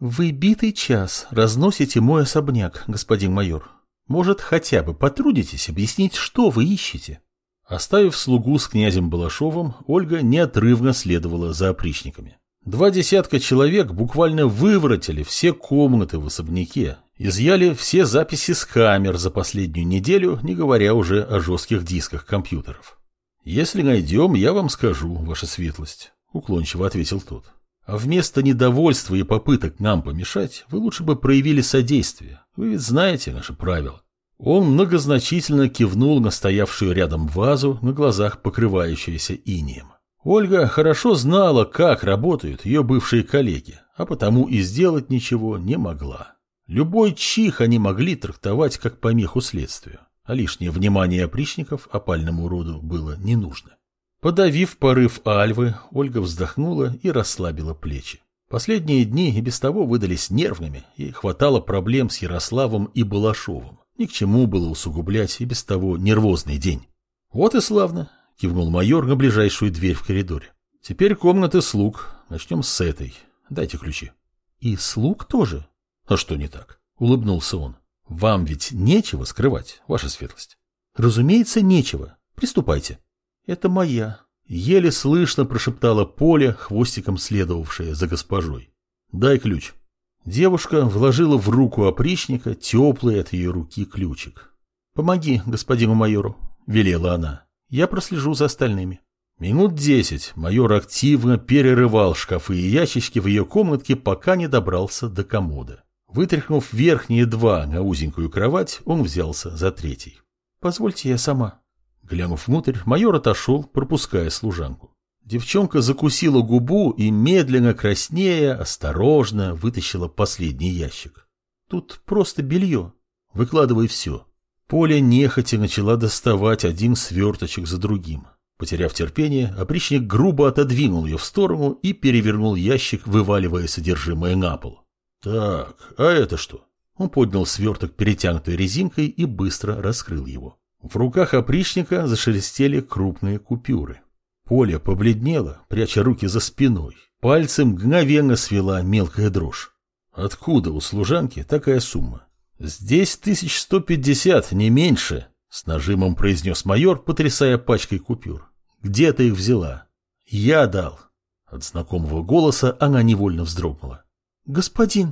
Вы битый час разносите мой особняк, господин майор. Может, хотя бы потрудитесь объяснить, что вы ищете? Оставив слугу с князем Балашовым, Ольга неотрывно следовала за опричниками. Два десятка человек буквально выворотили все комнаты в особняке, изъяли все записи с камер за последнюю неделю, не говоря уже о жестких дисках компьютеров. «Если найдем, я вам скажу, ваша светлость», — уклончиво ответил тот. А вместо недовольства и попыток нам помешать, вы лучше бы проявили содействие. Вы ведь знаете наши правила. Он многозначительно кивнул на стоявшую рядом вазу, на глазах покрывающуюся инием. Ольга хорошо знала, как работают ее бывшие коллеги, а потому и сделать ничего не могла. Любой чих они могли трактовать как помеху следствию, а лишнее внимание опричников опальному роду было не нужно. Подавив порыв Альвы, Ольга вздохнула и расслабила плечи. Последние дни и без того выдались нервными, и хватало проблем с Ярославом и Балашовым. Ни к чему было усугублять и без того нервозный день. «Вот и славно», — кивнул майор на ближайшую дверь в коридоре. «Теперь комнаты слуг. Начнем с этой. Дайте ключи». «И слуг тоже?» «А что не так?» — улыбнулся он. «Вам ведь нечего скрывать, ваша светлость». «Разумеется, нечего. Приступайте». «Это моя», — еле слышно прошептала Поля, хвостиком следовавшая за госпожой. «Дай ключ». Девушка вложила в руку опричника теплый от ее руки ключик. «Помоги господину майору», — велела она. «Я прослежу за остальными». Минут десять майор активно перерывал шкафы и ящички в ее комнатке, пока не добрался до комода. Вытряхнув верхние два на узенькую кровать, он взялся за третий. «Позвольте я сама», Глянув внутрь, майор отошел, пропуская служанку. Девчонка закусила губу и, медленно краснея, осторожно вытащила последний ящик. Тут просто белье. Выкладывай все. Поля нехотя начала доставать один сверточек за другим. Потеряв терпение, опричник грубо отодвинул ее в сторону и перевернул ящик, вываливая содержимое на пол. «Так, а это что?» Он поднял сверток, перетянутой резинкой, и быстро раскрыл его. В руках опричника зашелестели крупные купюры. Поля побледнела, пряча руки за спиной. Пальцем мгновенно свела мелкая дрожь. Откуда у служанки такая сумма? Здесь тысяч сто пятьдесят, не меньше, с нажимом произнес майор, потрясая пачкой купюр. Где ты их взяла? Я дал. От знакомого голоса она невольно вздрогнула. Господин,